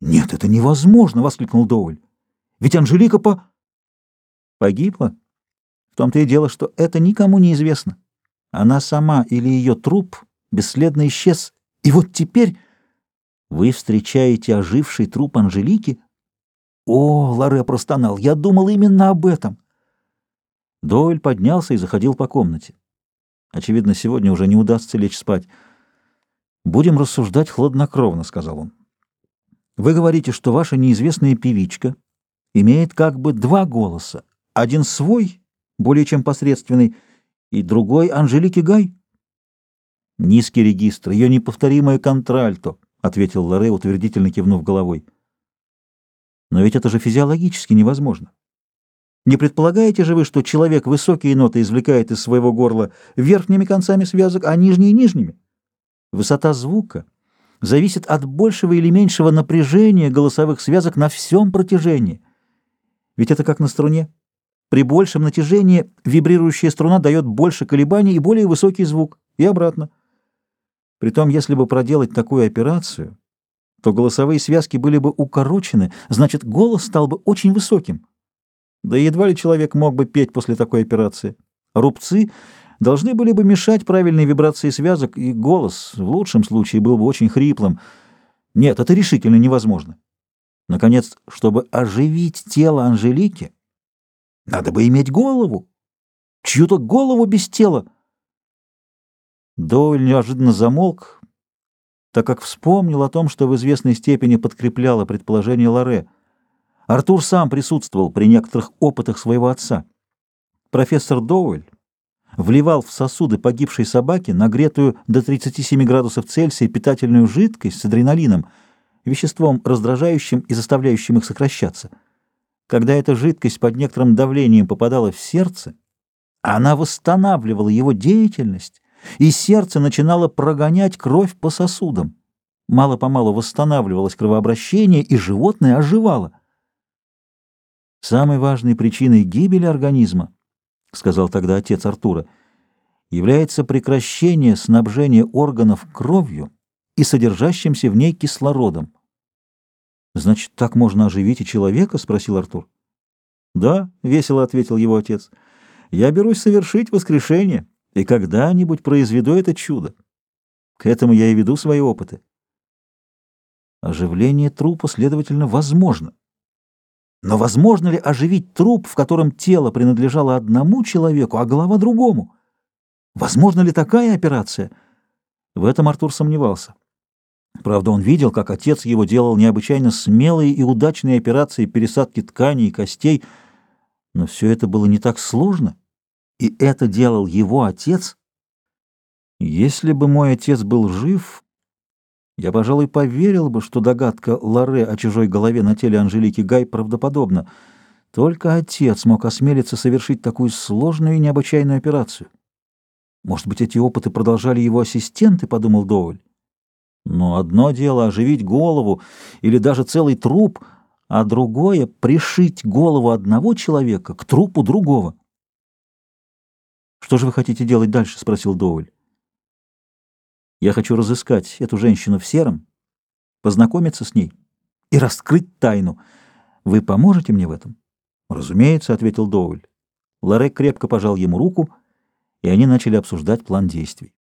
«Нет, это невозможно!» — воскликнул Доуэль. «Ведь Анжелика по...» «Погибла? В том-то и дело, что это никому не известно. Она сама или ее труп бесследно исчез. И вот теперь вы встречаете оживший труп Анжелики?» «О!» — Ларе простонал. «Я думал именно об этом!» Доуэль поднялся и заходил по комнате. Очевидно, сегодня уже не удастся лечь спать. «Будем рассуждать хладнокровно», — сказал он. Вы говорите, что ваша неизвестная певичка имеет как бы два голоса. Один свой, более чем посредственный, и другой Анжелики Гай? Низкий регистр, ее неповторимое контральто, — ответил Лоре, утвердительно кивнув головой. Но ведь это же физиологически невозможно. Не предполагаете же вы, что человек высокие ноты извлекает из своего горла верхними концами связок, а нижние — нижними? Высота звука — зависит от большего или меньшего напряжения голосовых связок на всем протяжении. Ведь это как на струне. При большем натяжении вибрирующая струна дает больше колебаний и более высокий звук, и обратно. Притом, если бы проделать такую операцию, то голосовые связки были бы укорочены, значит, голос стал бы очень высоким. Да едва ли человек мог бы петь после такой операции. Рубцы должны были бы мешать правильной вибрации связок, и голос в лучшем случае был бы очень хриплым. Нет, это решительно невозможно. Наконец, чтобы оживить тело Анжелики, надо бы иметь голову. Чью-то голову без тела. Дойль неожиданно замолк, так как вспомнил о том, что в известной степени подкрепляло предположение Лоре. Артур сам присутствовал при некоторых опытах своего отца. Профессор Доуэль вливал в сосуды погибшей собаки нагретую до 37 градусов Цельсия питательную жидкость с адреналином, веществом раздражающим и заставляющим их сокращаться. Когда эта жидкость под некоторым давлением попадала в сердце, она восстанавливала его деятельность, и сердце начинало прогонять кровь по сосудам. Мало-помалу восстанавливалось кровообращение, и животное оживало. Самой важной причиной гибели организма — сказал тогда отец Артура, — является прекращение снабжения органов кровью и содержащимся в ней кислородом. — Значит, так можно оживить и человека? — спросил Артур. — Да, — весело ответил его отец, — я берусь совершить воскрешение, и когда-нибудь произведу это чудо. К этому я и веду свои опыты. Оживление трупа, следовательно, возможно. Но возможно ли оживить труп, в котором тело принадлежало одному человеку, а голова другому? Возможно ли такая операция? В этом Артур сомневался. Правда, он видел, как отец его делал необычайно смелые и удачные операции пересадки тканей и костей, но все это было не так сложно, и это делал его отец. Если бы мой отец был жив, я, пожалуй, поверил бы, что догадка Лоре о чужой голове на теле Анжелики Гай правдоподобна. Только отец мог осмелиться совершить такую сложную и необычайную операцию. Может быть, эти опыты продолжали его ассистенты, — подумал Доуэль. Но одно дело — оживить голову или даже целый труп, а другое — пришить голову одного человека к трупу другого. — Что же вы хотите делать дальше? — спросил Доуэль. Я хочу разыскать эту женщину в сером, познакомиться с ней и раскрыть тайну. Вы поможете мне в этом? Разумеется, ответил Доуэль. Ларек крепко пожал ему руку, и они начали обсуждать план действий.